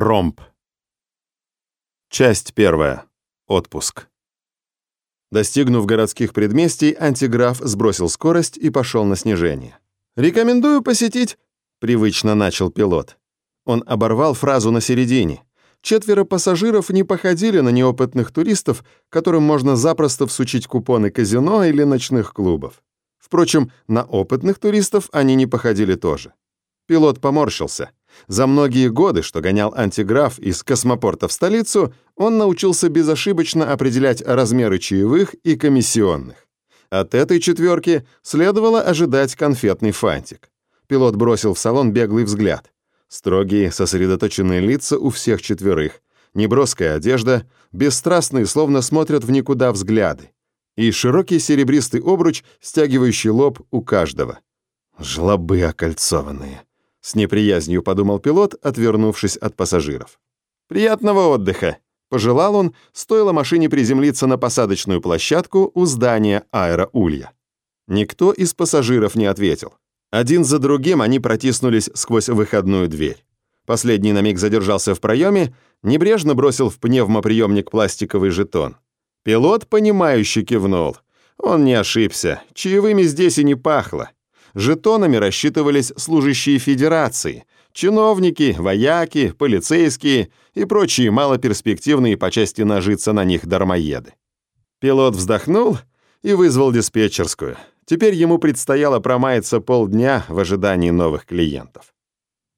Ромб. Часть первая. Отпуск. Достигнув городских предместий, антиграф сбросил скорость и пошел на снижение. «Рекомендую посетить», — привычно начал пилот. Он оборвал фразу на середине. Четверо пассажиров не походили на неопытных туристов, которым можно запросто всучить купоны казино или ночных клубов. Впрочем, на опытных туристов они не походили тоже. Пилот поморщился. За многие годы, что гонял антиграф из космопорта в столицу, он научился безошибочно определять размеры чаевых и комиссионных. От этой четверки следовало ожидать конфетный фантик. Пилот бросил в салон беглый взгляд. Строгие, сосредоточенные лица у всех четверых. Неброская одежда, бесстрастные, словно смотрят в никуда взгляды. И широкий серебристый обруч, стягивающий лоб у каждого. Жлобы окольцованные. С неприязнью подумал пилот, отвернувшись от пассажиров. «Приятного отдыха!» — пожелал он, стоило машине приземлиться на посадочную площадку у здания аэроулья. Никто из пассажиров не ответил. Один за другим они протиснулись сквозь выходную дверь. Последний на миг задержался в проеме, небрежно бросил в пневмоприемник пластиковый жетон. Пилот, понимающе кивнул. Он не ошибся, чаевыми здесь и не пахло. Жетонами рассчитывались служащие Федерации, чиновники, вояки, полицейские и прочие малоперспективные по части нажиться на них дармоеды. Пилот вздохнул и вызвал диспетчерскую. Теперь ему предстояло промаяться полдня в ожидании новых клиентов.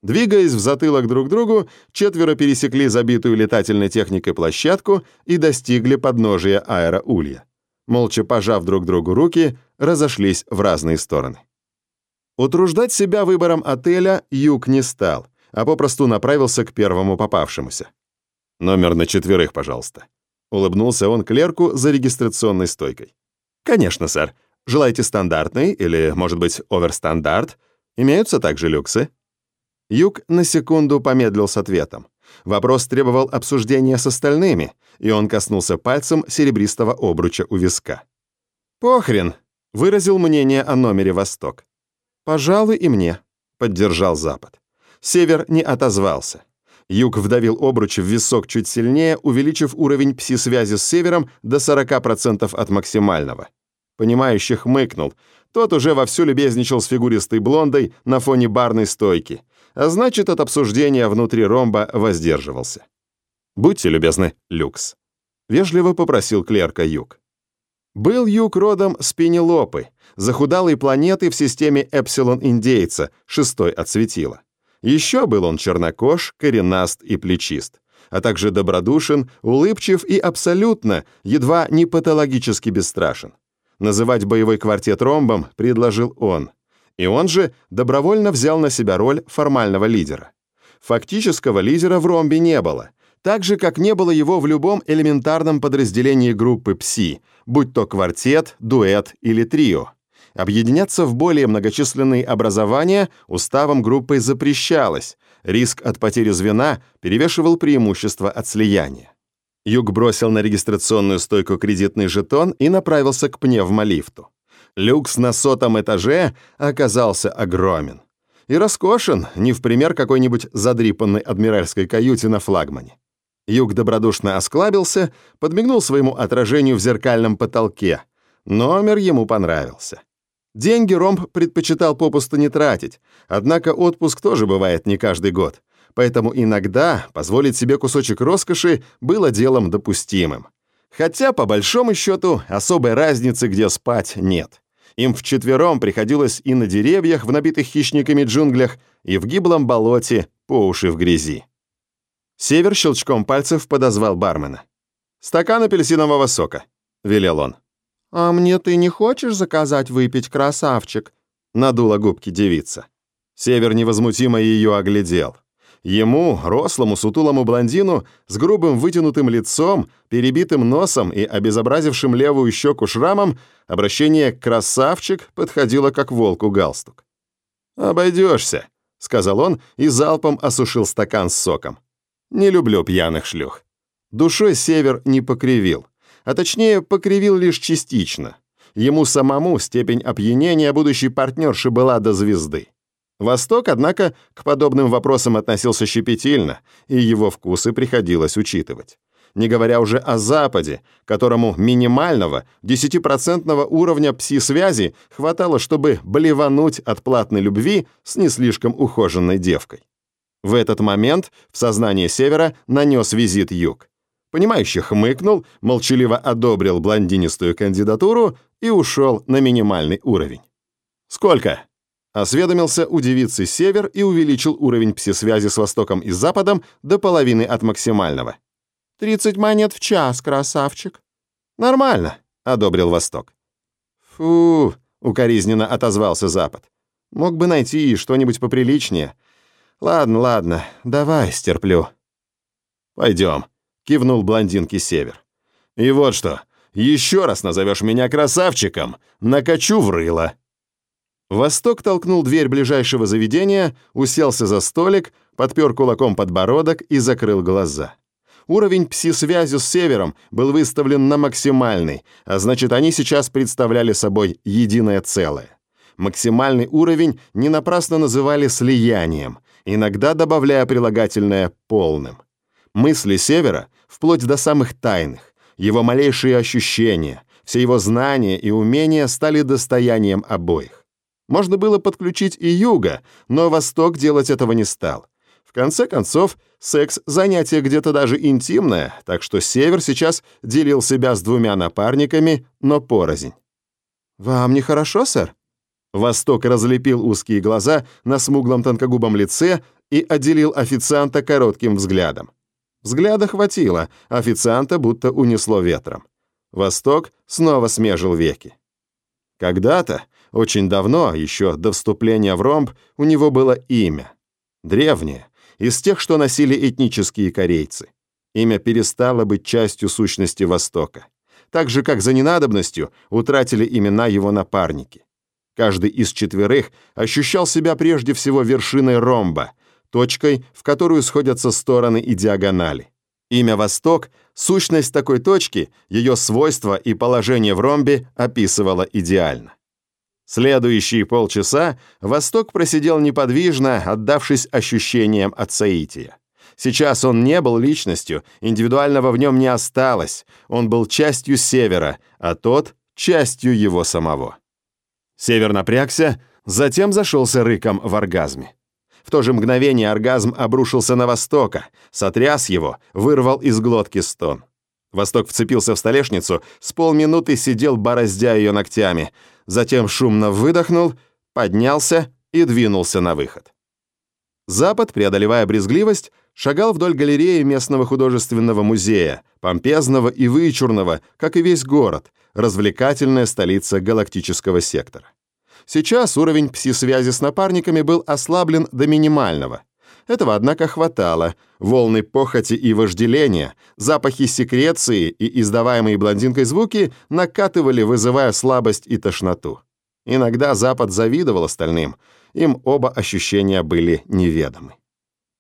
Двигаясь в затылок друг другу, четверо пересекли забитую летательной техникой площадку и достигли подножия аэроулья. Молча пожав друг другу руки, разошлись в разные стороны. Утруждать себя выбором отеля Юг не стал, а попросту направился к первому попавшемуся. «Номер на четверых, пожалуйста», — улыбнулся он клерку за регистрационной стойкой. «Конечно, сэр. Желаете стандартный или, может быть, оверстандарт? Имеются также люксы?» Юг на секунду помедлил с ответом. Вопрос требовал обсуждения с остальными, и он коснулся пальцем серебристого обруча у виска. «Похрен», — выразил мнение о номере «Восток». «Пожалуй, и мне», — поддержал Запад. Север не отозвался. Юг вдавил обруч в висок чуть сильнее, увеличив уровень пси-связи с Севером до 40% от максимального. Понимающий хмыкнул. Тот уже вовсю любезничал с фигуристой блондой на фоне барной стойки, а значит, от обсуждения внутри ромба воздерживался. «Будьте любезны, люкс», — вежливо попросил клерка Юг. Был Юг родом с Пенелопы, захудалой планеты в системе Эпсилон-Индейца, шестой от светила. Еще был он чернокож, коренаст и плечист, а также добродушен, улыбчив и абсолютно, едва не патологически бесстрашен. Называть боевой квартет ромбом предложил он. И он же добровольно взял на себя роль формального лидера. Фактического лидера в ромбе не было — так же, как не было его в любом элементарном подразделении группы ПСИ, будь то квартет, дуэт или трио. Объединяться в более многочисленные образования уставом группы запрещалось, риск от потери звена перевешивал преимущество от слияния. Юг бросил на регистрационную стойку кредитный жетон и направился к пневмолифту. Люкс на сотом этаже оказался огромен. И роскошен, не в пример какой-нибудь задрипанной адмиральской каюте на флагмане. Юг добродушно осклабился, подмигнул своему отражению в зеркальном потолке. Номер ему понравился. Деньги Ромб предпочитал попусту не тратить, однако отпуск тоже бывает не каждый год, поэтому иногда позволить себе кусочек роскоши было делом допустимым. Хотя, по большому счету, особой разницы, где спать, нет. Им вчетвером приходилось и на деревьях в набитых хищниками джунглях, и в гиблом болоте по уши в грязи. Север щелчком пальцев подозвал бармена. «Стакан апельсинового сока», — велел он. «А мне ты не хочешь заказать выпить, красавчик?» — надула губки девица. Север невозмутимо ее оглядел. Ему, рослому сутулому блондину, с грубым вытянутым лицом, перебитым носом и обезобразившим левую щеку шрамом, обращение «красавчик» подходило как волку галстук. «Обойдешься», — сказал он и залпом осушил стакан с соком. Не люблю пьяных шлюх. Душой Север не покривил, а точнее покривил лишь частично. Ему самому степень опьянения будущей партнерши была до звезды. Восток, однако, к подобным вопросам относился щепетильно, и его вкусы приходилось учитывать. Не говоря уже о Западе, которому минимального 10% уровня пси-связи хватало, чтобы блевануть от платной любви с не слишком ухоженной девкой. В этот момент в сознание Севера нанес визит Юг. Понимающий хмыкнул, молчаливо одобрил блондинистую кандидатуру и ушел на минимальный уровень. «Сколько?» Осведомился у девицы Север и увеличил уровень пси-связи с Востоком и Западом до половины от максимального. «Тридцать монет в час, красавчик». «Нормально», — одобрил Восток. «Фу», — укоризненно отозвался Запад. «Мог бы найти что-нибудь поприличнее. Ладно, ладно, давай, стерплю». «Пойдем», — кивнул блондинке Север. «И вот что, еще раз назовешь меня красавчиком, накачу в рыло». Восток толкнул дверь ближайшего заведения, уселся за столик, подпер кулаком подбородок и закрыл глаза. Уровень пси-связи с Севером был выставлен на максимальный, а значит, они сейчас представляли собой единое целое. Максимальный уровень не напрасно называли слиянием, иногда добавляя прилагательное «полным». Мысли Севера, вплоть до самых тайных, его малейшие ощущения, все его знания и умения стали достоянием обоих. Можно было подключить и юга, но Восток делать этого не стал. В конце концов, секс – занятие где-то даже интимное, так что Север сейчас делил себя с двумя напарниками, но порознь. «Вам нехорошо, сэр?» Восток разлепил узкие глаза на смуглом тонкогубом лице и отделил официанта коротким взглядом. Взгляда хватило, официанта будто унесло ветром. Восток снова смежил веки. Когда-то, очень давно, еще до вступления в ромб, у него было имя. Древнее, из тех, что носили этнические корейцы. Имя перестало быть частью сущности Востока. Так же, как за ненадобностью утратили имена его напарники. Каждый из четверых ощущал себя прежде всего вершиной ромба, точкой, в которую сходятся стороны и диагонали. Имя «Восток» — сущность такой точки, ее свойства и положение в ромбе описывало идеально. Следующие полчаса Восток просидел неподвижно, отдавшись ощущениям от соития. Сейчас он не был личностью, индивидуального в нем не осталось, он был частью Севера, а тот — частью его самого. Север напрягся, затем зашелся рыком в оргазме. В то же мгновение оргазм обрушился на Востока, сотряс его, вырвал из глотки стон. Восток вцепился в столешницу, с полминуты сидел, бороздя ее ногтями — затем шумно выдохнул, поднялся и двинулся на выход. Запад, преодолевая брезгливость, шагал вдоль галереи местного художественного музея, помпезного и вычурного, как и весь город, развлекательная столица галактического сектора. Сейчас уровень пси-связи с напарниками был ослаблен до минимального. Этого, однако, хватало. Волны похоти и вожделения, запахи секреции и издаваемые блондинкой звуки накатывали, вызывая слабость и тошноту. Иногда Запад завидовал остальным. Им оба ощущения были неведомы.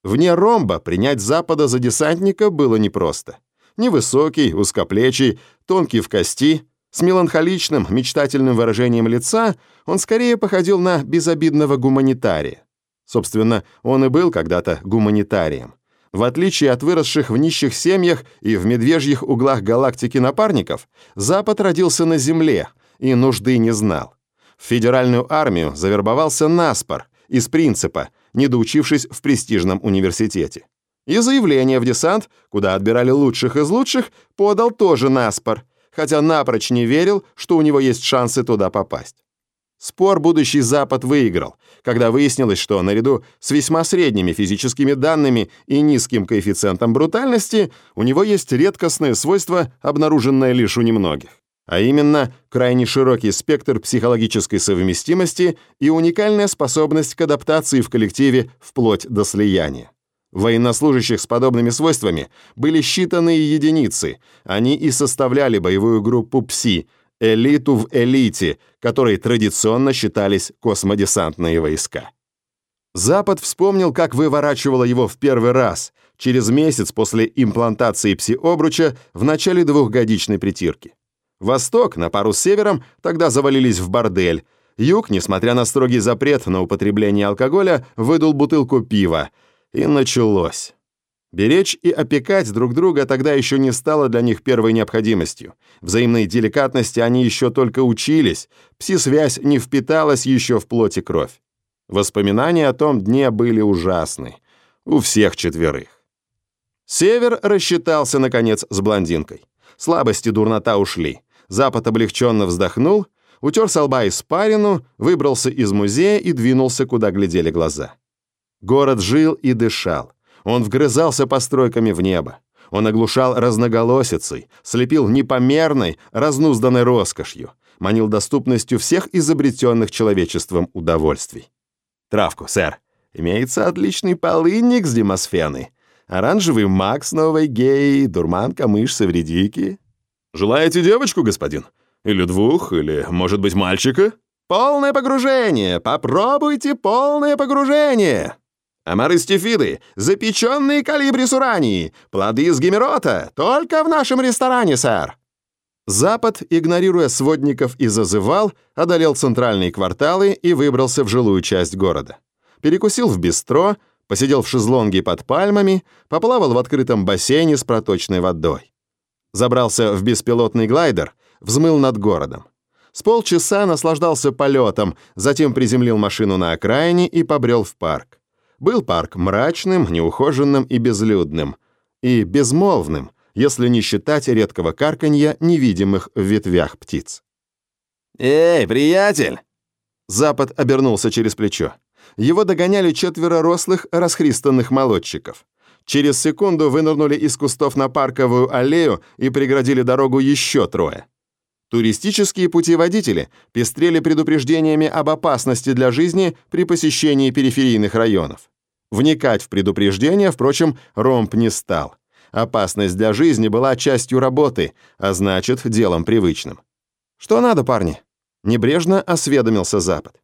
Вне ромба принять Запада за десантника было непросто. Невысокий, узкоплечий, тонкий в кости, с меланхоличным, мечтательным выражением лица он скорее походил на безобидного гуманитария. Собственно, он и был когда-то гуманитарием. В отличие от выросших в нищих семьях и в медвежьих углах галактики напарников, Запад родился на Земле и нужды не знал. В федеральную армию завербовался наспор, из принципа, не доучившись в престижном университете. И заявление в десант, куда отбирали лучших из лучших, подал тоже наспор, хотя напрочь не верил, что у него есть шансы туда попасть. Спор будущий Запад выиграл, когда выяснилось, что наряду с весьма средними физическими данными и низким коэффициентом брутальности у него есть редкостное свойство, обнаруженное лишь у немногих, а именно крайне широкий спектр психологической совместимости и уникальная способность к адаптации в коллективе вплоть до слияния. Военнослужащих с подобными свойствами были считанные единицы, они и составляли боевую группу ПСИ – элиту в элите, которой традиционно считались космодесантные войска. Запад вспомнил, как выворачивало его в первый раз, через месяц после имплантации пси-обруча в начале двухгодичной притирки. Восток, на пару с севером, тогда завалились в бордель. Юг, несмотря на строгий запрет на употребление алкоголя, выдул бутылку пива. И началось. Беречь и опекать друг друга тогда еще не стало для них первой необходимостью. Взаимной деликатности они еще только учились, пси-связь не впиталась еще в плоть и кровь. Воспоминания о том дне были ужасны. У всех четверых. Север рассчитался, наконец, с блондинкой. Слабости дурнота ушли. Запад облегченно вздохнул, утер со лба испарину, выбрался из музея и двинулся, куда глядели глаза. Город жил и дышал. Он вгрызался постройками в небо. Он оглушал разноголосицей, слепил непомерной, разнузданной роскошью, манил доступностью всех изобретенных человечеством удовольствий. «Травку, сэр. Имеется отличный полынник с демосфены. Оранжевый маг с новой геей, дурманка, мышь, савредики. Желаете девочку, господин? Или двух, или, может быть, мальчика? Полное погружение! Попробуйте полное погружение!» Амары-стефиды, запеченные калибрис урании, плоды из гемерота, только в нашем ресторане, сэр!» Запад, игнорируя сводников и зазывал, одолел центральные кварталы и выбрался в жилую часть города. Перекусил в бистро, посидел в шезлонге под пальмами, поплавал в открытом бассейне с проточной водой. Забрался в беспилотный глайдер, взмыл над городом. С полчаса наслаждался полетом, затем приземлил машину на окраине и побрел в парк. Был парк мрачным, неухоженным и безлюдным. И безмолвным, если не считать редкого карканья невидимых в ветвях птиц. «Эй, приятель!» Запад обернулся через плечо. Его догоняли четверо рослых, расхристанных молодчиков. Через секунду вынырнули из кустов на парковую аллею и преградили дорогу еще трое. Туристические путеводители пестрели предупреждениями об опасности для жизни при посещении периферийных районов. Вникать в предупреждения, впрочем, Ромб не стал. Опасность для жизни была частью работы, а значит, делом привычным. «Что надо, парни?» Небрежно осведомился Запад.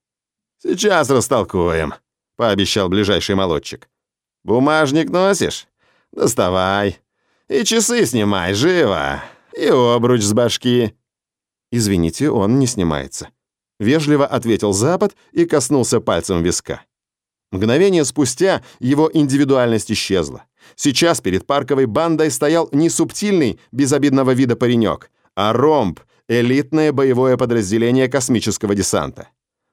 «Сейчас растолкуем», — пообещал ближайший молодчик. «Бумажник носишь? Доставай. И часы снимай, живо. И обруч с башки». «Извините, он не снимается», — вежливо ответил Запад и коснулся пальцем виска. Мгновение спустя его индивидуальность исчезла. Сейчас перед парковой бандой стоял не субтильный, безобидного вида паренек, а ромб, элитное боевое подразделение космического десанта.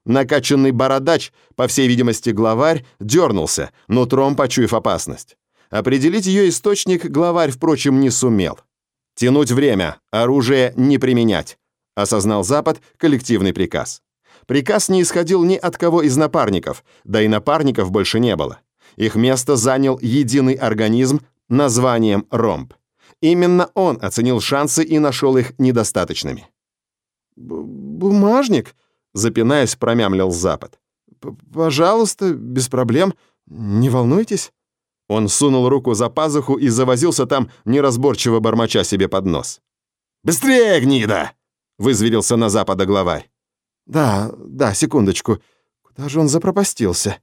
Накачанный бородач, по всей видимости главарь, дернулся, нутром почуяв опасность. Определить ее источник главарь, впрочем, не сумел. Тянуть время, оружие не применять осознал Запад коллективный приказ. Приказ не исходил ни от кого из напарников, да и напарников больше не было. Их место занял единый организм названием ромб. Именно он оценил шансы и нашел их недостаточными. «Бумажник?» — запинаясь, промямлил Запад. «Пожалуйста, без проблем, не волнуйтесь». Он сунул руку за пазуху и завозился там, неразборчиво бормоча себе под нос. «Быстрее, гнида!» Вызверился на запада главарь. «Да, да, секундочку. Куда же он запропастился?»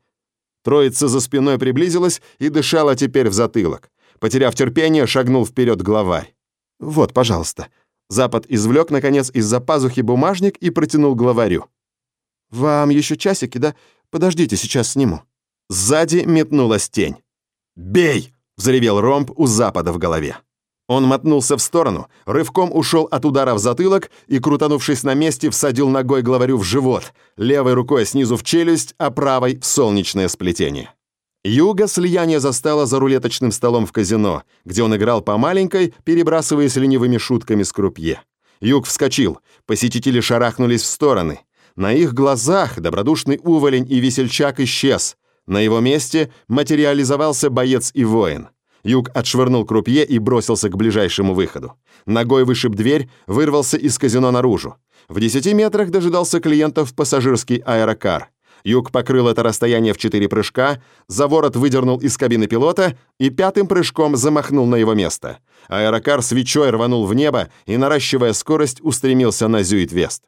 Троица за спиной приблизилась и дышала теперь в затылок. Потеряв терпение, шагнул вперед главарь. «Вот, пожалуйста». Запад извлек, наконец, из-за пазухи бумажник и протянул главарю. «Вам еще часики, да? Подождите, сейчас сниму». Сзади метнулась тень. «Бей!» — взревел ромб у запада в голове. Он мотнулся в сторону, рывком ушел от удара в затылок и, крутанувшись на месте, всадил ногой главарю в живот, левой рукой снизу в челюсть, а правой в солнечное сплетение. Юга слияние застала за рулеточным столом в казино, где он играл по маленькой, перебрасываясь ленивыми шутками с крупье. Юг вскочил, посетители шарахнулись в стороны. На их глазах добродушный уволень и весельчак исчез. На его месте материализовался боец и воин. Юг отшвырнул крупье и бросился к ближайшему выходу. Ногой вышиб дверь, вырвался из казино наружу. В десяти метрах дожидался клиентов пассажирский аэрокар. Юг покрыл это расстояние в четыре прыжка, за ворот выдернул из кабины пилота и пятым прыжком замахнул на его место. Аэрокар свечой рванул в небо и, наращивая скорость, устремился на Зюит-Вест.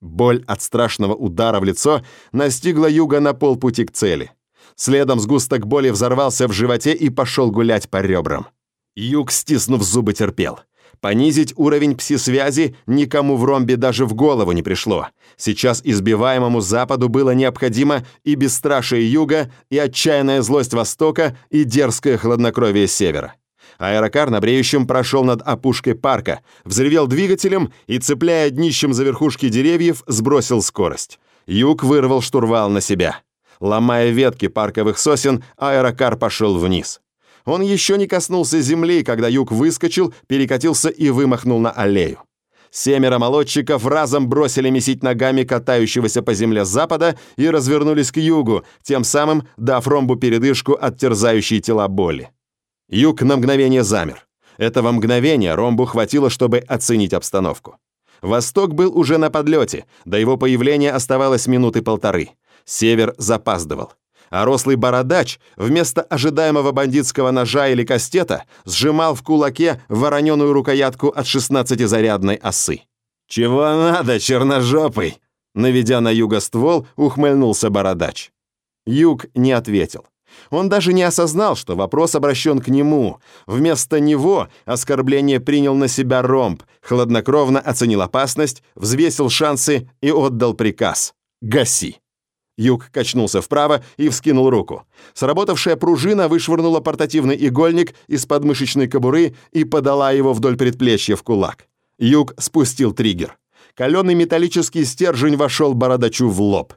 Боль от страшного удара в лицо настигла Юга на полпути к цели. Следом сгусток боли взорвался в животе и пошел гулять по ребрам. Юг, стиснув зубы, терпел. Понизить уровень пси-связи никому в ромбе даже в голову не пришло. Сейчас избиваемому Западу было необходимо и бесстрашие Юга, и отчаянная злость Востока, и дерзкое хладнокровие Севера. Аэрокар на бреющем прошел над опушкой парка, взревел двигателем и, цепляя днищем за верхушки деревьев, сбросил скорость. Юг вырвал штурвал на себя. Ломая ветки парковых сосен, аэрокар пошел вниз. Он еще не коснулся земли, когда юг выскочил, перекатился и вымахнул на аллею. Семеро молодчиков разом бросили месить ногами катающегося по земле запада и развернулись к югу, тем самым дав ромбу передышку от терзающей тела боли. Юг на мгновение замер. Этого мгновения ромбу хватило, чтобы оценить обстановку. Восток был уже на подлете, до его появления оставалось минуты полторы. Север запаздывал а рослый бородач вместо ожидаемого бандитского ножа или кастета сжимал в кулаке вороненую рукоятку от 16-зарядной осы. «Чего надо, черножопый?» Наведя на юго ствол, ухмыльнулся бородач. Юг не ответил. Он даже не осознал, что вопрос обращен к нему. Вместо него оскорбление принял на себя ромб, хладнокровно оценил опасность, взвесил шансы и отдал приказ «Гаси». Юг качнулся вправо и вскинул руку. Сработавшая пружина вышвырнула портативный игольник из подмышечной кобуры и подала его вдоль предплечья в кулак. Юг спустил триггер. Каленый металлический стержень вошел бородачу в лоб.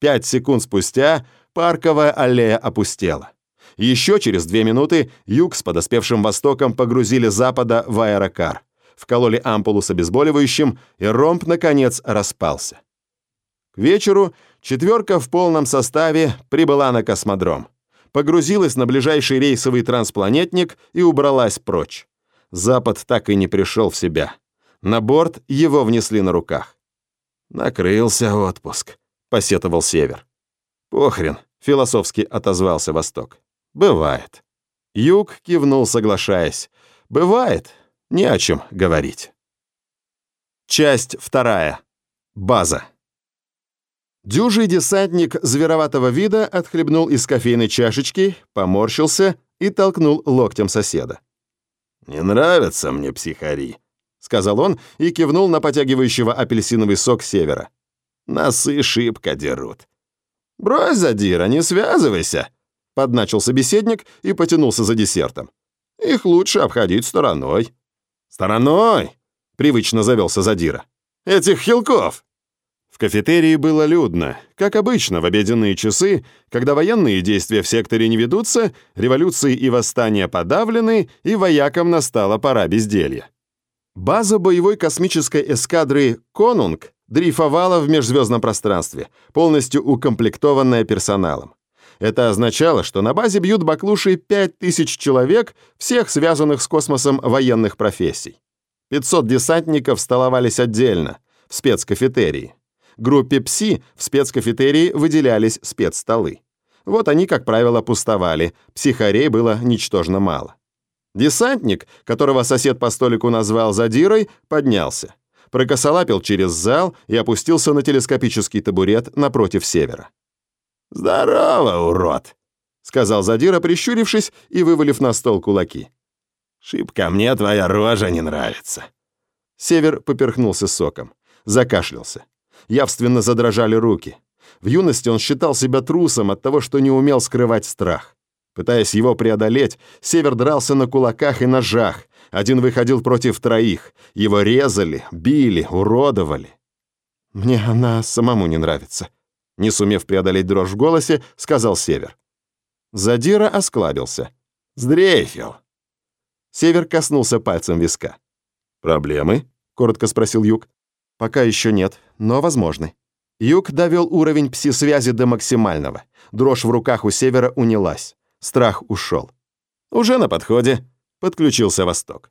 Пять секунд спустя парковая аллея опустела. Еще через две минуты Юг с подоспевшим Востоком погрузили Запада в аэрокар. Вкололи ампулу с обезболивающим, и ромб, наконец, распался. К вечеру четверка в полном составе прибыла на космодром. Погрузилась на ближайший рейсовый транспланетник и убралась прочь. Запад так и не пришел в себя. На борт его внесли на руках. «Накрылся отпуск», — посетовал Север. «Похрен», — философски отозвался Восток. «Бывает». Юг кивнул, соглашаясь. «Бывает. Не о чем говорить». Часть вторая. База. Дюжий десантник звероватого вида отхлебнул из кофейной чашечки, поморщился и толкнул локтем соседа. «Не нравятся мне психари», — сказал он и кивнул на потягивающего апельсиновый сок севера. «Носы шибко дерут». «Брось, задира, не связывайся», — подначил собеседник и потянулся за десертом. «Их лучше обходить стороной». «Стороной?» — привычно завелся задира. «Этих хилков!» В кафетерии было людно. Как обычно, в обеденные часы, когда военные действия в секторе не ведутся, революции и восстания подавлены, и воякам настала пора безделья. База боевой космической эскадры «Конунг» дрейфовала в межзвездном пространстве, полностью укомплектованная персоналом. Это означало, что на базе бьют баклуши 5000 человек, всех связанных с космосом военных профессий. 500 десантников столовались отдельно, в спецкафетерии. Группе ПСИ в спецкафетерии выделялись спецстолы. Вот они, как правило, пустовали, психарей было ничтожно мало. Десантник, которого сосед по столику назвал задирой, поднялся. Прокосолапил через зал и опустился на телескопический табурет напротив севера. «Здорово, урод!» — сказал задира, прищурившись и вывалив на стол кулаки. «Шибко мне твоя рожа не нравится». Север поперхнулся соком, закашлялся явственно задрожали руки. В юности он считал себя трусом от того, что не умел скрывать страх. Пытаясь его преодолеть, Север дрался на кулаках и ножах. Один выходил против троих. Его резали, били, уродовали. «Мне она самому не нравится», — не сумев преодолеть дрожь в голосе, сказал Север. Задира осклабился. «Сдрейфил». Север коснулся пальцем виска. «Проблемы?» — коротко спросил Юг. Пока еще нет, но возможны. Юг довел уровень пси-связи до максимального. Дрожь в руках у севера унялась. Страх ушел. Уже на подходе. Подключился Восток.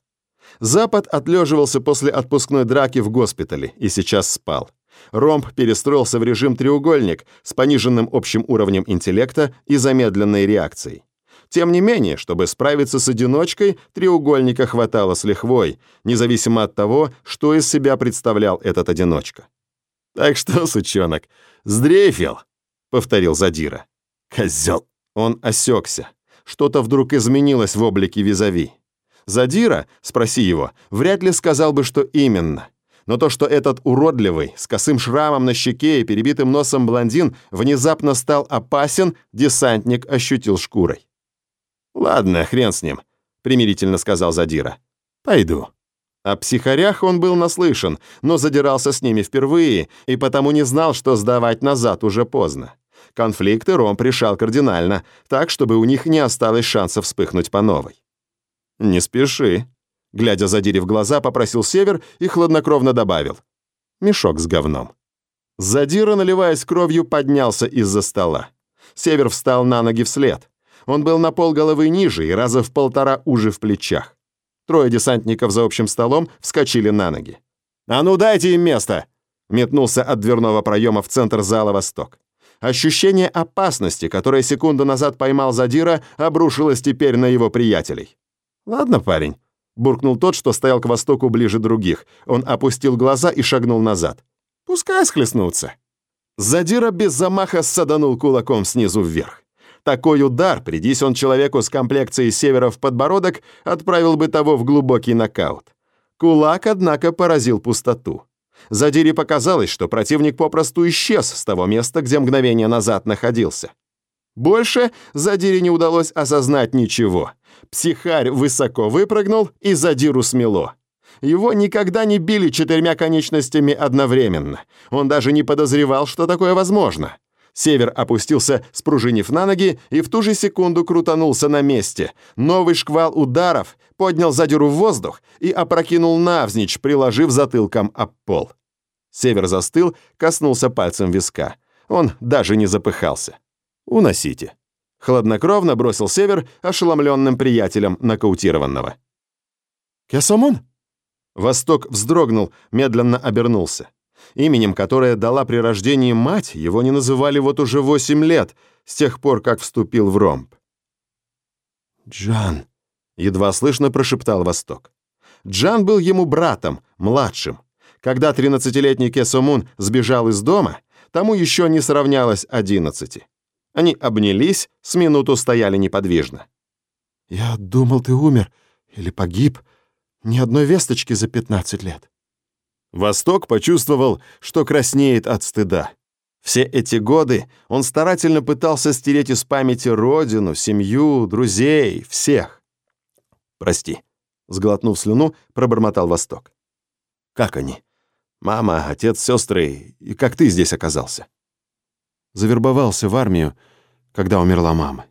Запад отлеживался после отпускной драки в госпитале и сейчас спал. Ромб перестроился в режим треугольник с пониженным общим уровнем интеллекта и замедленной реакцией. Тем не менее, чтобы справиться с одиночкой, треугольника хватало с лихвой, независимо от того, что из себя представлял этот одиночка. «Так что, сучонок, сдрейфил?» — повторил Задира. «Козел!» Он осекся. Что-то вдруг изменилось в облике визави. Задира, спроси его, вряд ли сказал бы, что именно. Но то, что этот уродливый, с косым шрамом на щеке и перебитым носом блондин внезапно стал опасен, десантник ощутил шкурой. «Ладно, хрен с ним», — примирительно сказал Задира. «Пойду». О психарях он был наслышан, но задирался с ними впервые и потому не знал, что сдавать назад уже поздно. Конфликты Ром пришал кардинально, так, чтобы у них не осталось шансов вспыхнуть по новой. «Не спеши», — глядя Задире в глаза, попросил Север и хладнокровно добавил. «Мешок с говном». Задира, наливаясь кровью, поднялся из-за стола. Север встал на ноги вслед. Он был на пол головы ниже и раза в полтора уже в плечах. Трое десантников за общим столом вскочили на ноги. «А ну дайте им место!» Метнулся от дверного проема в центр зала «Восток». Ощущение опасности, которое секунду назад поймал Задира, обрушилось теперь на его приятелей. «Ладно, парень», — буркнул тот, что стоял к востоку ближе других. Он опустил глаза и шагнул назад. «Пускай схлестнутся». Задира без замаха саданул кулаком снизу вверх. Такой удар, придись он человеку с комплекцией севера в подбородок, отправил бы того в глубокий нокаут. Кулак, однако, поразил пустоту. Задире показалось, что противник попросту исчез с того места, где мгновение назад находился. Больше Задире не удалось осознать ничего. Психарь высоко выпрыгнул, и Задиру смело. Его никогда не били четырьмя конечностями одновременно. Он даже не подозревал, что такое возможно. Север опустился, спружинив на ноги, и в ту же секунду крутанулся на месте. Новый шквал ударов поднял задиру в воздух и опрокинул навзничь, приложив затылком об пол. Север застыл, коснулся пальцем виска. Он даже не запыхался. «Уносите». Хладнокровно бросил Север ошеломленным приятелем нокаутированного. «Кесамун?» Восток вздрогнул, медленно обернулся. Именем, которое дала при рождении мать, его не называли вот уже восемь лет, с тех пор, как вступил в ромб. «Джан», — едва слышно прошептал Восток. Джан был ему братом, младшим. Когда тринадцатилетний Кесомун сбежал из дома, тому еще не сравнялось одиннадцати. Они обнялись, с минуту стояли неподвижно. «Я думал, ты умер или погиб. Ни одной весточки за пятнадцать лет». Восток почувствовал, что краснеет от стыда. Все эти годы он старательно пытался стереть из памяти родину, семью, друзей, всех. «Прости», — сглотнув слюну, пробормотал Восток. «Как они? Мама, отец, сестры, и как ты здесь оказался?» Завербовался в армию, когда умерла мама.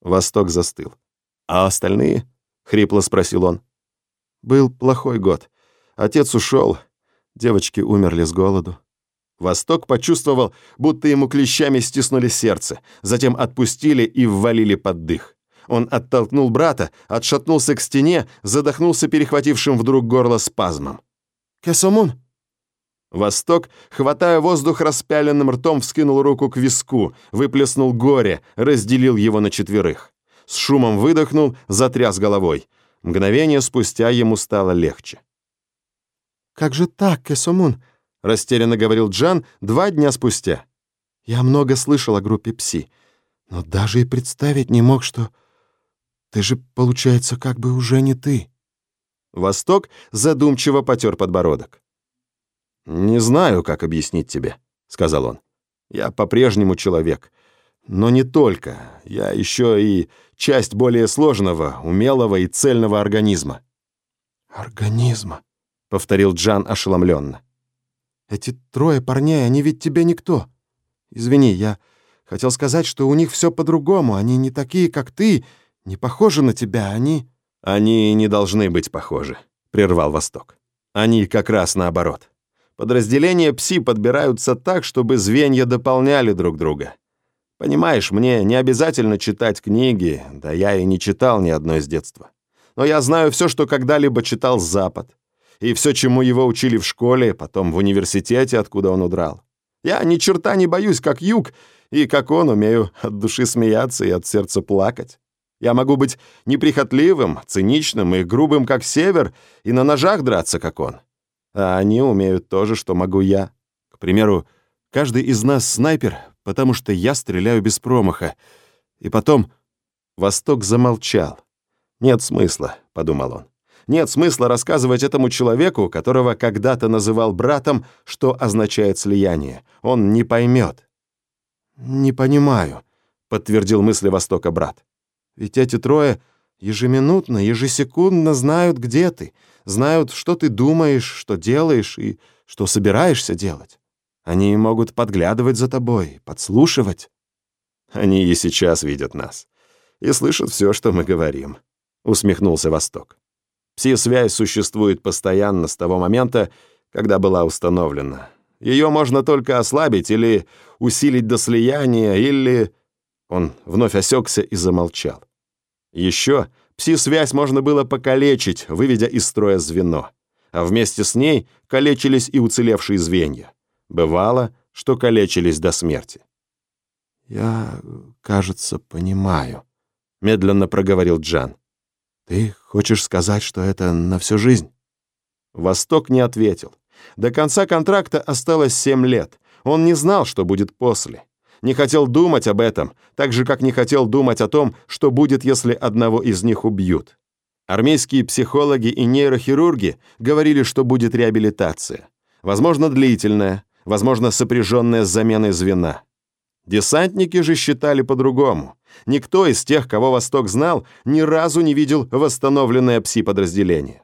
Восток застыл. «А остальные?» — хрипло спросил он. «Был плохой год. Отец ушел, девочки умерли с голоду. Восток почувствовал, будто ему клещами стиснули сердце, затем отпустили и ввалили под дых. Он оттолкнул брата, отшатнулся к стене, задохнулся перехватившим вдруг горло спазмом. «Кесомун!» Восток, хватая воздух распяленным ртом, вскинул руку к виску, выплеснул горе, разделил его на четверых. С шумом выдохнул, затряс головой. Мгновение спустя ему стало легче. «Как же так, Кесомун?» — растерянно говорил Джан два дня спустя. «Я много слышал о группе Пси, но даже и представить не мог, что... Ты же, получается, как бы уже не ты». Восток задумчиво потер подбородок. «Не знаю, как объяснить тебе», — сказал он. «Я по-прежнему человек. Но не только. Я еще и часть более сложного, умелого и цельного организма». «Организма», — повторил Джан ошеломленно. «Эти трое парней, они ведь тебе никто. Извини, я хотел сказать, что у них все по-другому. Они не такие, как ты, не похожи на тебя, они...» «Они не должны быть похожи», — прервал Восток. «Они как раз наоборот. Подразделения ПСИ подбираются так, чтобы звенья дополняли друг друга. Понимаешь, мне не обязательно читать книги, да я и не читал ни одной с детства. Но я знаю все, что когда-либо читал Запад и все, чему его учили в школе, потом в университете, откуда он удрал. Я ни черта не боюсь, как юг, и как он умею от души смеяться и от сердца плакать. Я могу быть неприхотливым, циничным и грубым, как север, и на ножах драться, как он. А они умеют то же, что могу я. К примеру, каждый из нас снайпер, потому что я стреляю без промаха. И потом Восток замолчал. Нет смысла. подумал он. Нет смысла рассказывать этому человеку, которого когда-то называл братом, что означает слияние. Он не поймет. «Не понимаю», — подтвердил мысли Востока брат. «Ведь эти трое ежеминутно, ежесекундно знают, где ты, знают, что ты думаешь, что делаешь и что собираешься делать. Они могут подглядывать за тобой, подслушивать». «Они и сейчас видят нас и слышат все, что мы говорим», — усмехнулся Восток. Пси-связь существует постоянно с того момента, когда была установлена. Ее можно только ослабить или усилить до слияния, или... Он вновь осекся и замолчал. Еще пси-связь можно было покалечить, выведя из строя звено. А вместе с ней калечились и уцелевшие звенья. Бывало, что калечились до смерти. «Я, кажется, понимаю», — медленно проговорил Джан. «Ты хочешь сказать, что это на всю жизнь?» Восток не ответил. До конца контракта осталось семь лет. Он не знал, что будет после. Не хотел думать об этом, так же, как не хотел думать о том, что будет, если одного из них убьют. Армейские психологи и нейрохирурги говорили, что будет реабилитация. Возможно, длительная, возможно, сопряженная с заменой звена. Десантники же считали по-другому. Никто из тех, кого Восток знал, ни разу не видел восстановленное пси-подразделение.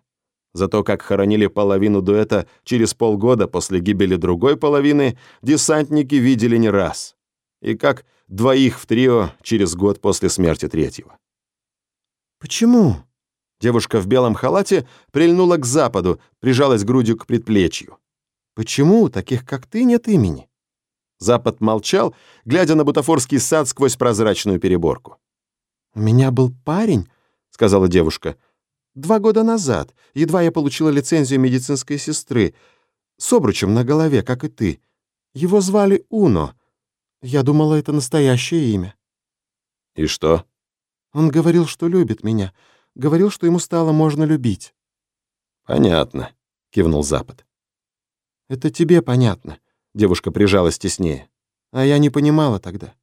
Зато как хоронили половину дуэта через полгода после гибели другой половины, десантники видели не раз. И как двоих в трио через год после смерти третьего. «Почему?» Девушка в белом халате прильнула к западу, прижалась грудью к предплечью. «Почему у таких, как ты, нет имени?» Запад молчал, глядя на бутафорский сад сквозь прозрачную переборку. «У меня был парень», — сказала девушка, — «два года назад, едва я получила лицензию медицинской сестры, с обручем на голове, как и ты. Его звали Уно. Я думала, это настоящее имя». «И что?» «Он говорил, что любит меня. Говорил, что ему стало можно любить». «Понятно», — кивнул Запад. «Это тебе понятно. Девушка прижалась теснее. А я не понимала тогда.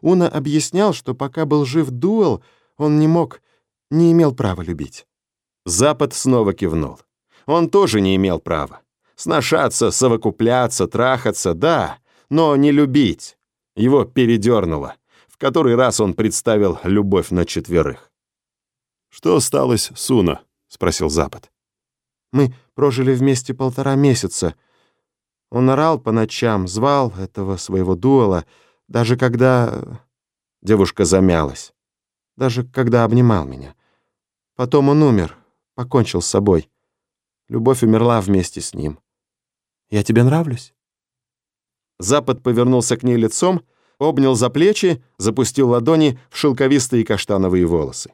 Уна объяснял, что пока был жив Дуэл, он не мог, не имел права любить. Запад снова кивнул. Он тоже не имел права. Сношаться, совокупляться, трахаться, да, но не любить. Его передернуло. В который раз он представил любовь на четверых. «Что осталось с Уна?» — спросил Запад. «Мы прожили вместе полтора месяца», он орал по ночам, звал этого своего дуэла, даже когда... Девушка замялась. Даже когда обнимал меня. Потом он умер, покончил с собой. Любовь умерла вместе с ним. Я тебе нравлюсь? Запад повернулся к ней лицом, обнял за плечи, запустил ладони в шелковистые каштановые волосы.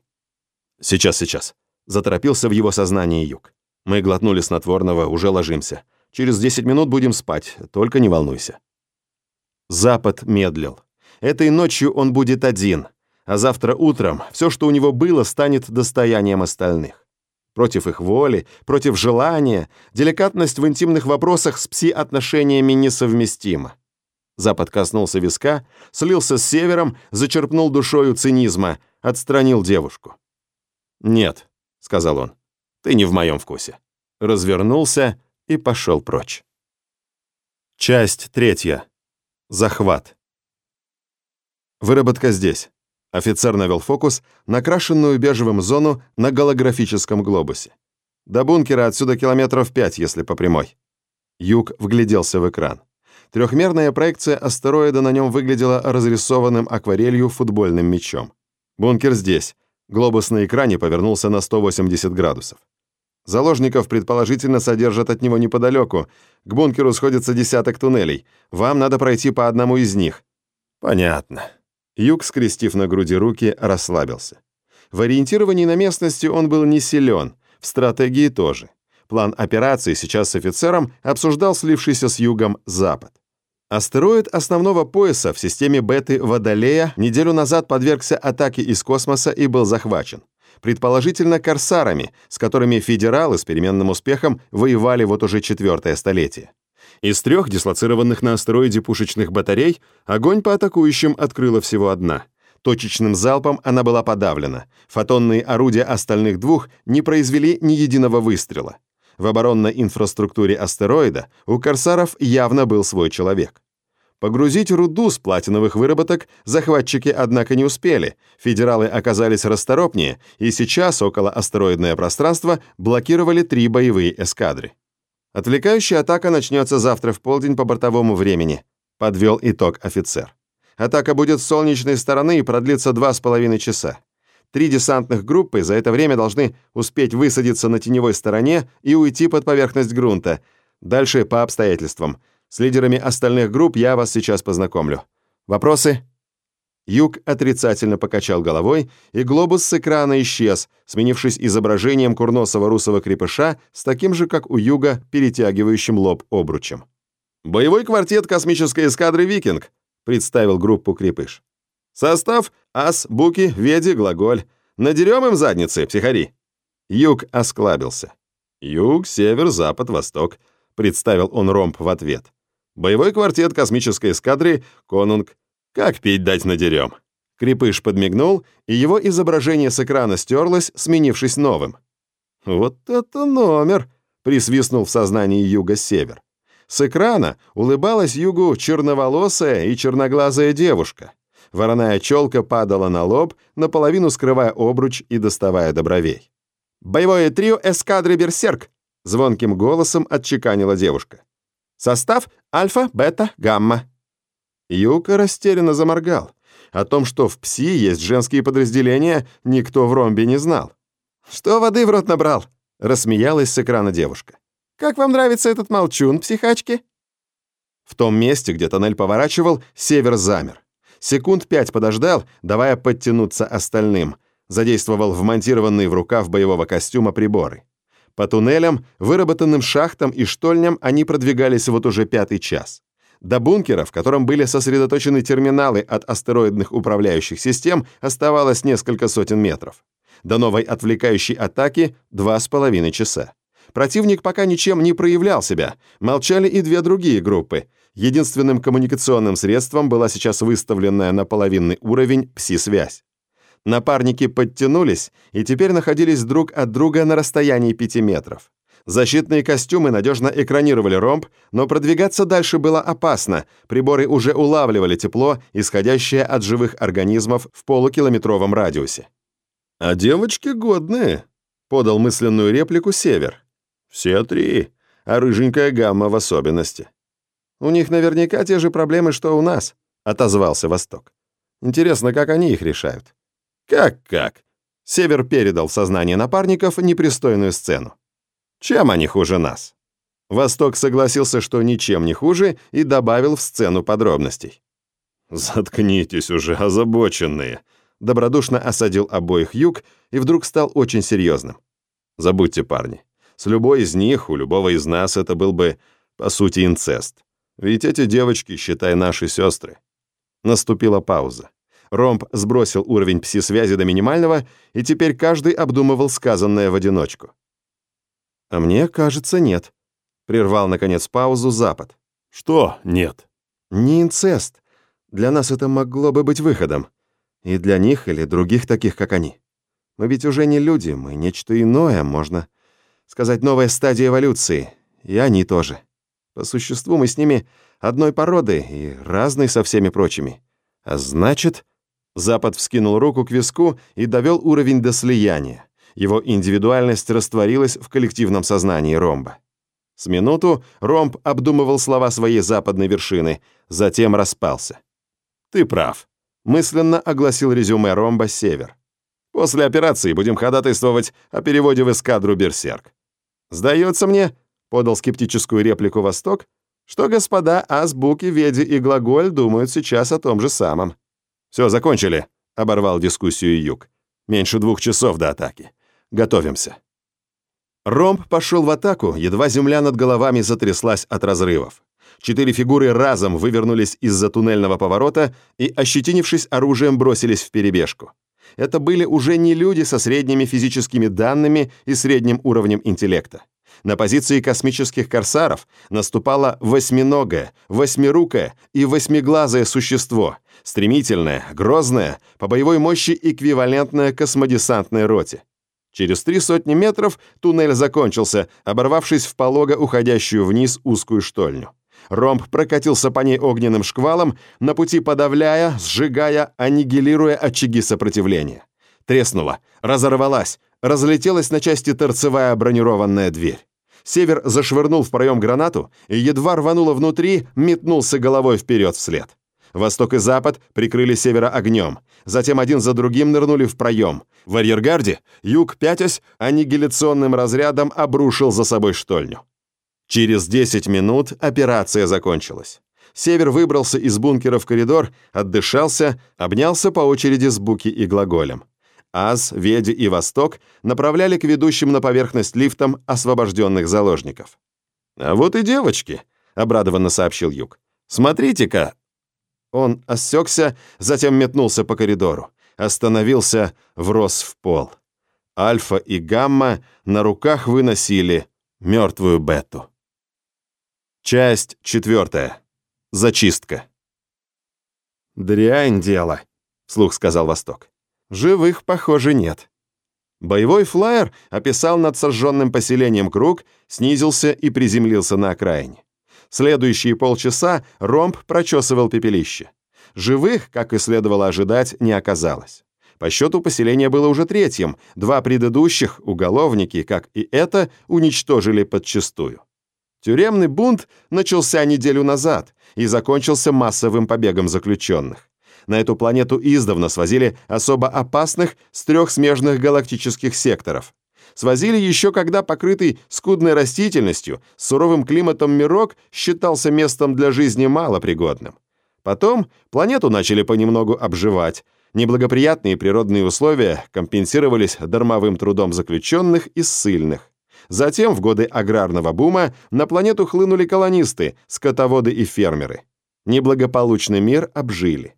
«Сейчас, сейчас», — заторопился в его сознании юг. «Мы глотнули снотворного, уже ложимся. Через 10 минут будем спать, только не волнуйся». Запад медлил. Этой ночью он будет один, а завтра утром все, что у него было, станет достоянием остальных. Против их воли, против желания, деликатность в интимных вопросах с пси-отношениями несовместима. Запад коснулся виска, слился с севером, зачерпнул душою цинизма, отстранил девушку. «Нет», — сказал он, — «ты не в моем вкусе». Развернулся и пошел прочь. Часть третья. Захват. Выработка здесь. Офицер навел фокус на крашенную бежевым зону на голографическом глобусе. До бункера отсюда километров пять, если по прямой. Юг вгляделся в экран. Трехмерная проекция астероида на нем выглядела разрисованным акварелью футбольным мячом. Бункер здесь. Глобус на экране повернулся на 180 градусов. Заложников предположительно содержат от него неподалеку. К бункеру сходится десяток туннелей. Вам надо пройти по одному из них». «Понятно». Юг, скрестив на груди руки, расслабился. В ориентировании на местности он был не силен, в стратегии тоже. План операции сейчас с офицером обсуждал слившийся с югом Запад. Астероид основного пояса в системе Беты Водолея неделю назад подвергся атаке из космоса и был захвачен предположительно корсарами, с которыми федералы с переменным успехом воевали вот уже четвертое столетие. Из трех дислоцированных на астероиде пушечных батарей огонь по атакующим открыла всего одна. Точечным залпом она была подавлена. Фотонные орудия остальных двух не произвели ни единого выстрела. В оборонной инфраструктуре астероида у корсаров явно был свой человек. Погрузить руду с платиновых выработок захватчики, однако, не успели. Федералы оказались расторопнее, и сейчас около астероидное пространство блокировали три боевые эскадры. Отвлекающая атака начнется завтра в полдень по бортовому времени, подвел итог офицер. Атака будет с солнечной стороны и продлится два с половиной часа. Три десантных группы за это время должны успеть высадиться на теневой стороне и уйти под поверхность грунта. Дальше по обстоятельствам. С лидерами остальных групп я вас сейчас познакомлю. Вопросы? Юг отрицательно покачал головой, и глобус с экрана исчез, сменившись изображением курносого русого крепыша с таким же, как у Юга, перетягивающим лоб обручем. «Боевой квартет космической эскадры «Викинг», — представил группу крепыш. «Состав — ас, буки, веди, глаголь. Надерем им задницы, психари». Юг осклабился. «Юг, север, запад, восток», — представил он ромб в ответ. «Боевой квартет космической эскадры «Конунг», как пить дать надерем?» Крепыш подмигнул, и его изображение с экрана стерлось, сменившись новым. «Вот это номер!» — присвистнул в сознании Юга Север. С экрана улыбалась Югу черноволосая и черноглазая девушка. Вороная челка падала на лоб, наполовину скрывая обруч и доставая до бровей. «Боевое трио эскадры «Берсерк», — звонким голосом отчеканила девушка. «Состав — альфа, бета, гамма». Юка растерянно заморгал. О том, что в ПСИ есть женские подразделения, никто в ромбе не знал. «Что воды в рот набрал?» — рассмеялась с экрана девушка. «Как вам нравится этот молчун, психачки?» В том месте, где тоннель поворачивал, север замер. Секунд пять подождал, давая подтянуться остальным. Задействовал вмонтированные в рукав боевого костюма приборы. По туннелям, выработанным шахтам и штольням они продвигались вот уже пятый час. До бункера, в котором были сосредоточены терминалы от астероидных управляющих систем, оставалось несколько сотен метров. До новой отвлекающей атаки — два с половиной часа. Противник пока ничем не проявлял себя, молчали и две другие группы. Единственным коммуникационным средством была сейчас выставленная на половинный уровень пси-связь. Напарники подтянулись и теперь находились друг от друга на расстоянии пяти метров. Защитные костюмы надежно экранировали ромб, но продвигаться дальше было опасно. Приборы уже улавливали тепло, исходящее от живых организмов в полукилометровом радиусе. «А девочки годные», — подал мысленную реплику Север. «Все три, а рыженькая гамма в особенности». «У них наверняка те же проблемы, что у нас», — отозвался Восток. «Интересно, как они их решают?» «Как-как?» Север передал в сознание напарников непристойную сцену. Чем они хуже нас? Восток согласился, что ничем не хуже, и добавил в сцену подробностей. «Заткнитесь уже, озабоченные!» Добродушно осадил обоих юг и вдруг стал очень серьезным. «Забудьте, парни. С любой из них, у любого из нас это был бы, по сути, инцест. Ведь эти девочки, считай, наши сестры». Наступила пауза. Ромб сбросил уровень пси-связи до минимального, и теперь каждый обдумывал сказанное в одиночку. «А мне кажется, нет», — прервал, наконец, паузу Запад. «Что нет?» «Не инцест. Для нас это могло бы быть выходом. И для них или других таких, как они. Мы ведь уже не люди, мы нечто иное, можно сказать, новая стадия эволюции. И они тоже. По существу мы с ними одной породы и разной со всеми прочими. А значит...» Запад вскинул руку к виску и довел уровень до слияния. Его индивидуальность растворилась в коллективном сознании ромба. С минуту ромб обдумывал слова своей западной вершины, затем распался. «Ты прав», — мысленно огласил резюме ромба «Север». «После операции будем ходатайствовать о переводе в эскадру «Берсерк». «Сдается мне», — подал скептическую реплику «Восток», что господа Азбуки, Веди и Глаголь думают сейчас о том же самом. «Все, закончили», — оборвал дискуссию Юг. «Меньше двух часов до атаки. Готовимся». Ромб пошел в атаку, едва земля над головами затряслась от разрывов. Четыре фигуры разом вывернулись из-за туннельного поворота и, ощетинившись оружием, бросились в перебежку. Это были уже не люди со средними физическими данными и средним уровнем интеллекта. На позиции космических корсаров наступало восьминогое, восьмирукое и восьмиглазое существо, Стремительная, грозная, по боевой мощи эквивалентная космодесантной роте. Через три сотни метров туннель закончился, оборвавшись в полого уходящую вниз узкую штольню. Ромб прокатился по ней огненным шквалом, на пути подавляя, сжигая, аннигилируя очаги сопротивления. Треснула, разорвалась, разлетелась на части торцевая бронированная дверь. Север зашвырнул в проем гранату и едва рвануло внутри, метнулся головой вперед вслед. Восток и запад прикрыли севера огнем. Затем один за другим нырнули в проем. В арьергарде юг, пятясь, аннигиляционным разрядом обрушил за собой штольню. Через 10 минут операция закончилась. Север выбрался из бункера в коридор, отдышался, обнялся по очереди с Буки и Глаголем. Аз, Веди и Восток направляли к ведущим на поверхность лифтам освобожденных заложников. «А вот и девочки», — обрадованно сообщил Юг. «Смотрите-ка, он осекся, затем метнулся по коридору. Остановился, врос в пол. Альфа и Гамма на руках выносили мертвую Бету. Часть четвертая. Зачистка. «Дрянь дело», — вслух сказал Восток. «Живых, похоже, нет». Боевой флайер описал над сожженным поселением круг, снизился и приземлился на окраине. Следующие полчаса ромб прочесывал пепелище. Живых, как и следовало ожидать, не оказалось. По счету поселение было уже третьим, два предыдущих, уголовники, как и это, уничтожили подчистую. Тюремный бунт начался неделю назад и закончился массовым побегом заключенных. На эту планету издавна свозили особо опасных с трех смежных галактических секторов свозили еще когда покрытый скудной растительностью, суровым климатом мирок считался местом для жизни малопригодным. Потом планету начали понемногу обживать. Неблагоприятные природные условия компенсировались дармовым трудом заключенных и ссыльных. Затем, в годы аграрного бума, на планету хлынули колонисты, скотоводы и фермеры. Неблагополучный мир обжили.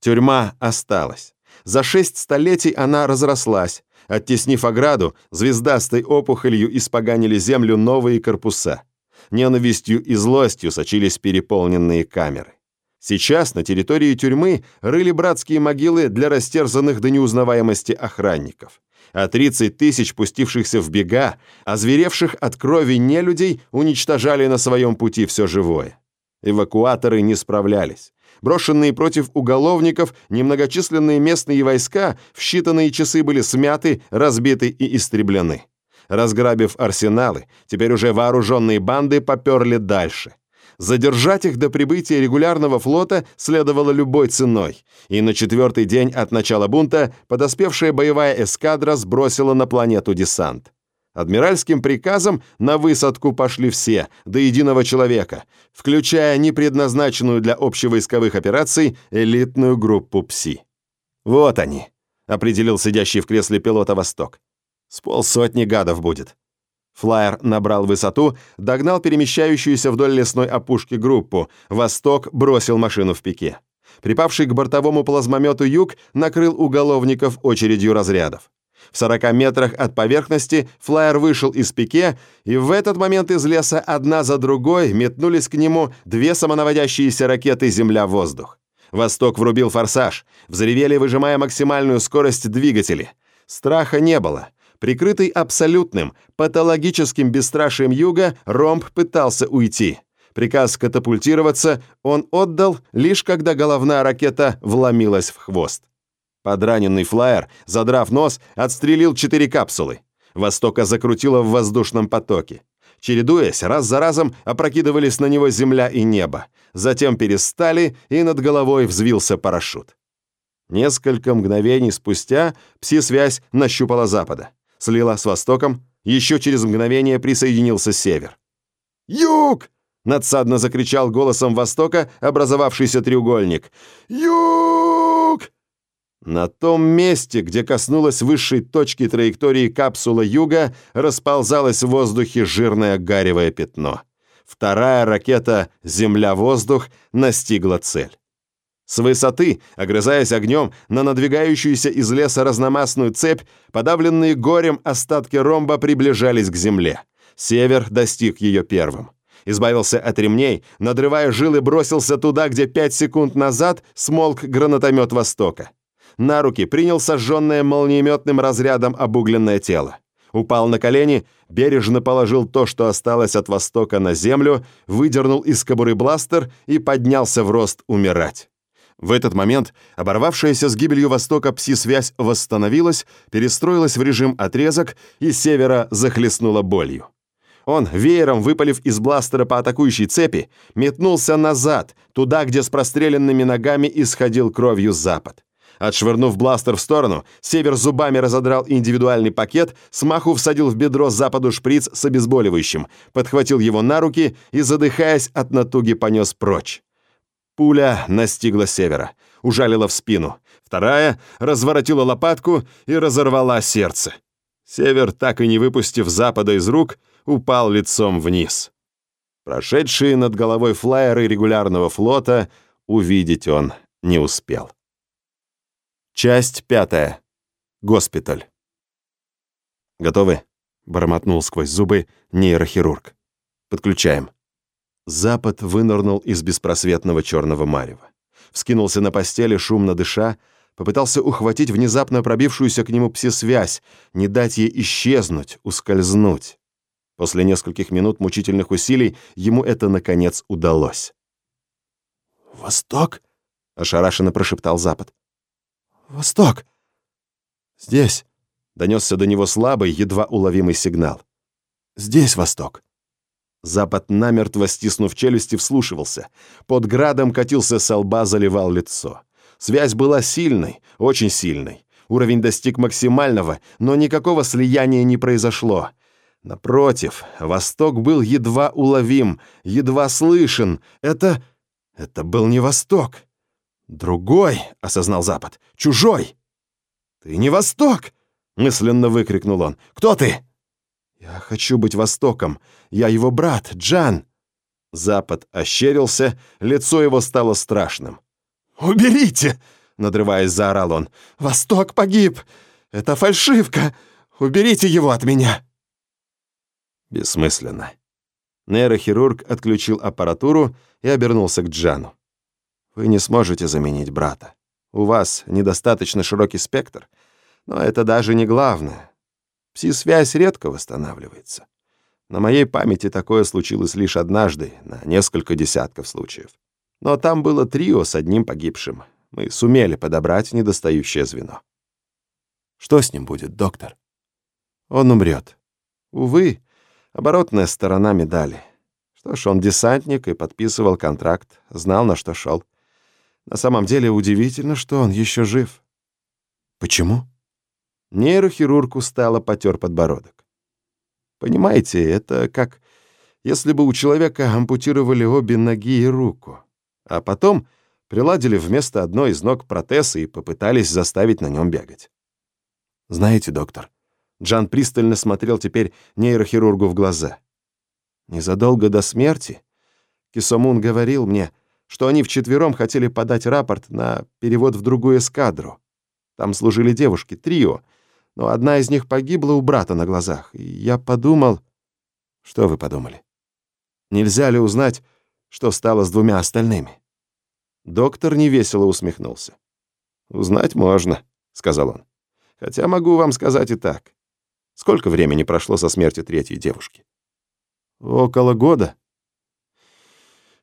Тюрьма осталась. За шесть столетий она разрослась, Оттеснив ограду, звездастой опухолью испоганили землю новые корпуса. Ненавистью и злостью сочились переполненные камеры. Сейчас на территории тюрьмы рыли братские могилы для растерзанных до неузнаваемости охранников. А 30 тысяч пустившихся в бега, озверевших от крови нелюдей, уничтожали на своем пути все живое. Эвакуаторы не справлялись. Брошенные против уголовников немногочисленные местные войска в считанные часы были смяты, разбиты и истреблены. Разграбив арсеналы, теперь уже вооруженные банды поперли дальше. Задержать их до прибытия регулярного флота следовало любой ценой, и на четвертый день от начала бунта подоспевшая боевая эскадра сбросила на планету десант. Адмиральским приказом на высадку пошли все, до единого человека, включая непредназначенную для общевойсковых операций элитную группу ПСИ. «Вот они», — определил сидящий в кресле пилота «Восток». «С полсотни гадов будет». Флайер набрал высоту, догнал перемещающуюся вдоль лесной опушки группу. «Восток» бросил машину в пике. Припавший к бортовому плазмомету «Юг» накрыл уголовников очередью разрядов. В 40 метрах от поверхности флайер вышел из пике, и в этот момент из леса одна за другой метнулись к нему две самонаводящиеся ракеты «Земля-воздух». Восток врубил форсаж, взревели, выжимая максимальную скорость двигатели. Страха не было. Прикрытый абсолютным, патологическим бесстрашием юга, ромб пытался уйти. Приказ катапультироваться он отдал, лишь когда головная ракета вломилась в хвост. Подраненный флайер, задрав нос, отстрелил четыре капсулы. Востока закрутило в воздушном потоке. Чередуясь, раз за разом опрокидывались на него земля и небо. Затем перестали, и над головой взвился парашют. Несколько мгновений спустя пси-связь нащупала запада. Слила с востоком, еще через мгновение присоединился север. «Юг!» — надсадно закричал голосом востока образовавшийся треугольник. «Юг!» На том месте, где коснулась высшей точки траектории капсула Юга, расползалось в воздухе жирное гаревое пятно. Вторая ракета «Земля-воздух» настигла цель. С высоты, огрызаясь огнем на надвигающуюся из леса разномастную цепь, подавленные горем остатки ромба приближались к земле. Север достиг ее первым. Избавился от ремней, надрывая жилы, бросился туда, где пять секунд назад смолк гранатомет Востока. На руки принял сожженное молниеметным разрядом обугленное тело. Упал на колени, бережно положил то, что осталось от Востока, на землю, выдернул из кобуры бластер и поднялся в рост умирать. В этот момент оборвавшаяся с гибелью Востока пси-связь восстановилась, перестроилась в режим отрезок и севера захлестнула болью. Он, веером выпалив из бластера по атакующей цепи, метнулся назад, туда, где с простреленными ногами исходил кровью запад. Отшвырнув бластер в сторону, Север зубами разодрал индивидуальный пакет, смаху всадил в бедро западу шприц с обезболивающим, подхватил его на руки и, задыхаясь от натуги, понес прочь. Пуля настигла Севера, ужалила в спину. Вторая разворотила лопатку и разорвала сердце. Север, так и не выпустив запада из рук, упал лицом вниз. Прошедшие над головой флайеры регулярного флота увидеть он не успел. Часть пятая. Госпиталь. «Готовы?» — бормотнул сквозь зубы нейрохирург. «Подключаем». Запад вынырнул из беспросветного черного марева. Вскинулся на постели, шумно дыша, попытался ухватить внезапно пробившуюся к нему пси-связь, не дать ей исчезнуть, ускользнуть. После нескольких минут мучительных усилий ему это, наконец, удалось. «Восток?» — ошарашенно прошептал Запад. «Восток!» «Здесь!» — донесся до него слабый, едва уловимый сигнал. «Здесь Восток!» Запад, намертво стиснув челюсти, вслушивался. Под градом катился со лба, заливал лицо. Связь была сильной, очень сильной. Уровень достиг максимального, но никакого слияния не произошло. Напротив, Восток был едва уловим, едва слышен. Это... это был не Восток. «Другой», — осознал Запад, — «чужой». «Ты не Восток!» — мысленно выкрикнул он. «Кто ты?» «Я хочу быть Востоком. Я его брат, Джан». Запад ощерился, лицо его стало страшным. «Уберите!» — надрываясь, заорал он. «Восток погиб! Это фальшивка! Уберите его от меня!» Бессмысленно. Нейрохирург отключил аппаратуру и обернулся к Джану. «Вы не сможете заменить брата. У вас недостаточно широкий спектр, но это даже не главное. Пси-связь редко восстанавливается. На моей памяти такое случилось лишь однажды, на несколько десятков случаев. Но там было трио с одним погибшим. Мы сумели подобрать недостающее звено. Что с ним будет, доктор? Он умрет. Увы, оборотная сторона медали. Что ж, он десантник и подписывал контракт, знал, на что шел. На самом деле удивительно, что он еще жив. Почему? Нейрохирург устало потер подбородок. Понимаете, это как если бы у человека ампутировали обе ноги и руку, а потом приладили вместо одной из ног протез и попытались заставить на нем бегать. Знаете, доктор, Джан пристально смотрел теперь нейрохирургу в глаза. Незадолго до смерти Кисомун говорил мне, что они вчетвером хотели подать рапорт на перевод в другую эскадру. Там служили девушки, трио — но одна из них погибла у брата на глазах. И я подумал... Что вы подумали? Нельзя ли узнать, что стало с двумя остальными? Доктор невесело усмехнулся. «Узнать можно», — сказал он. «Хотя могу вам сказать и так. Сколько времени прошло со смерти третьей девушки?» «Около года».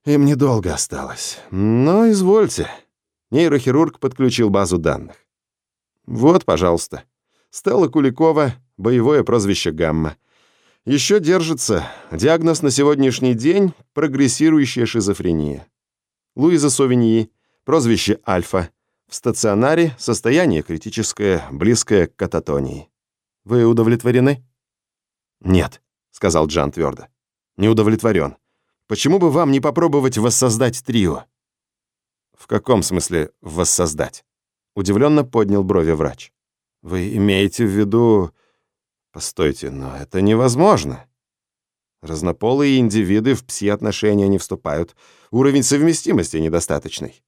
«Им недолго осталось. Но извольте». Нейрохирург подключил базу данных. «Вот, пожалуйста». Стелла Куликова, боевое прозвище «Гамма». Еще держится. Диагноз на сегодняшний день – прогрессирующая шизофрения. Луиза Совиньи, прозвище «Альфа». В стационаре состояние критическое, близкое к кататонии. Вы удовлетворены? Нет, сказал Джан твердо. Не удовлетворен. Почему бы вам не попробовать воссоздать трио? В каком смысле воссоздать? Удивленно поднял брови врач. Вы имеете в виду... Постойте, но это невозможно. Разнополые индивиды в пси-отношения не вступают. Уровень совместимости недостаточный.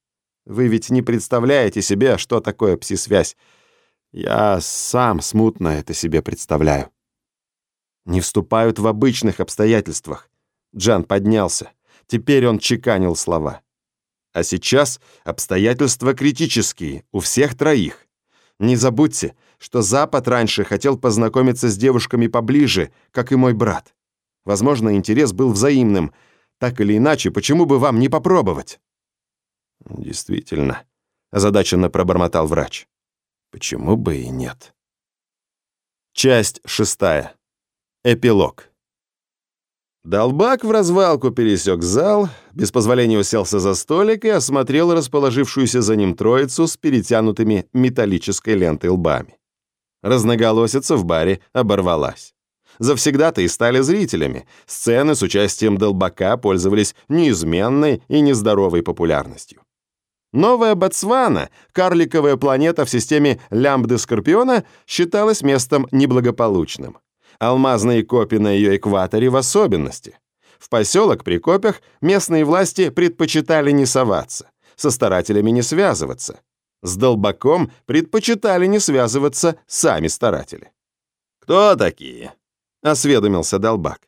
Вы ведь не представляете себе, что такое пси-связь. Я сам смутно это себе представляю. Не вступают в обычных обстоятельствах. Джан поднялся. Теперь он чеканил слова. А сейчас обстоятельства критические у всех троих. Не забудьте, что Запад раньше хотел познакомиться с девушками поближе, как и мой брат. Возможно, интерес был взаимным. Так или иначе, почему бы вам не попробовать? Действительно, озадаченно пробормотал врач. Почему бы и нет? Часть шестая. Эпилог. Долбак в развалку пересек зал, без позволения уселся за столик и осмотрел расположившуюся за ним троицу с перетянутыми металлической лентой лбами. Разноголосица в баре оборвалась. Завсегда-то и стали зрителями. Сцены с участием Долбака пользовались неизменной и нездоровой популярностью. Новая Ботсвана, карликовая планета в системе Лямбды-Скорпиона, считалась местом неблагополучным. Алмазные копи на ее экваторе в особенности. В поселок при копях местные власти предпочитали не соваться, со старателями не связываться. С долбаком предпочитали не связываться сами старатели. «Кто такие?» — осведомился долбак.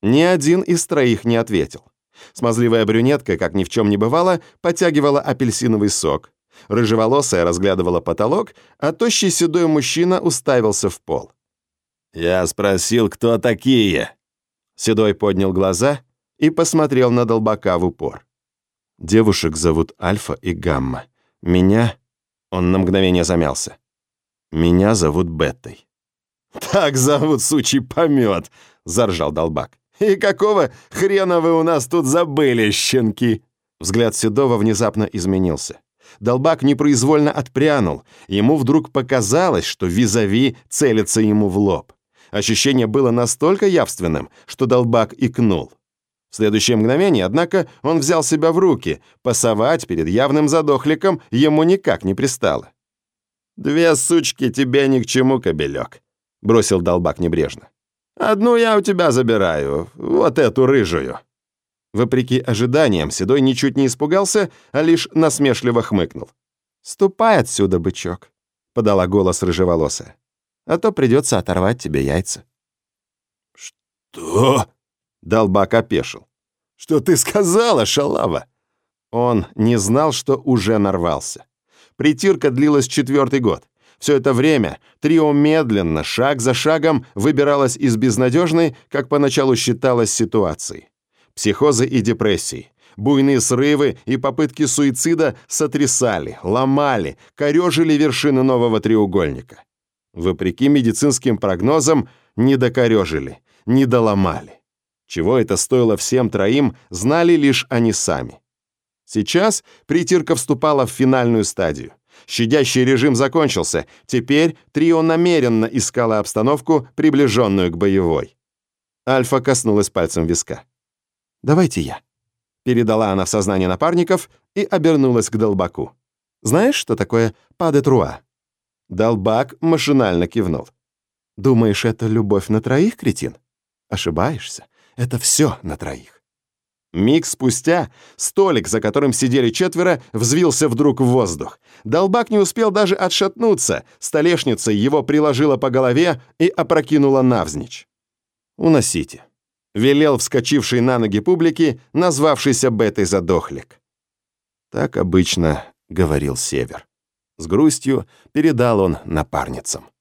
Ни один из троих не ответил. Смазливая брюнетка, как ни в чем не бывало, потягивала апельсиновый сок. Рыжеволосая разглядывала потолок, а тощий седой мужчина уставился в пол. «Я спросил, кто такие?» Седой поднял глаза и посмотрел на долбака в упор. «Девушек зовут Альфа и Гамма. Меня...» Он на мгновение замялся. «Меня зовут Беттой». «Так зовут сучий помет!» — заржал долбак. «И какого хрена вы у нас тут забыли, щенки?» Взгляд Седова внезапно изменился. Долбак непроизвольно отпрянул. Ему вдруг показалось, что визави целится ему в лоб. Ощущение было настолько явственным, что долбак икнул. В следующее мгновение, однако, он взял себя в руки. Пасовать перед явным задохликом ему никак не пристало. «Две сучки тебе ни к чему, кобелек», — бросил долбак небрежно. «Одну я у тебя забираю, вот эту рыжую». Вопреки ожиданиям, Седой ничуть не испугался, а лишь насмешливо хмыкнул. «Ступай отсюда, бычок», — подала голос рыжеволосая. «А то придется оторвать тебе яйца». «Что?» Долбак опешил. «Что ты сказала, шалава?» Он не знал, что уже нарвался. Притирка длилась четвертый год. Все это время трио медленно, шаг за шагом, выбиралось из безнадежной, как поначалу считалось, ситуации. Психозы и депрессии, буйные срывы и попытки суицида сотрясали, ломали, корежили вершины нового треугольника. Вопреки медицинским прогнозам, не докорежили, не доломали. Чего это стоило всем троим, знали лишь они сами. Сейчас притирка вступала в финальную стадию. Щадящий режим закончился, теперь трио намеренно искало обстановку, приближенную к боевой. Альфа коснулась пальцем виска. «Давайте я», — передала она в сознание напарников и обернулась к Долбаку. «Знаешь, что такое падетруа?» Долбак машинально кивнул. «Думаешь, это любовь на троих, кретин? Ошибаешься. Это все на троих. Миг спустя столик, за которым сидели четверо, взвился вдруг в воздух. Долбак не успел даже отшатнуться. Столешница его приложила по голове и опрокинула навзничь. «Уносите», — велел вскочивший на ноги публики, назвавшийся Бетой задохлик. Так обычно говорил Север. С грустью передал он напарницам.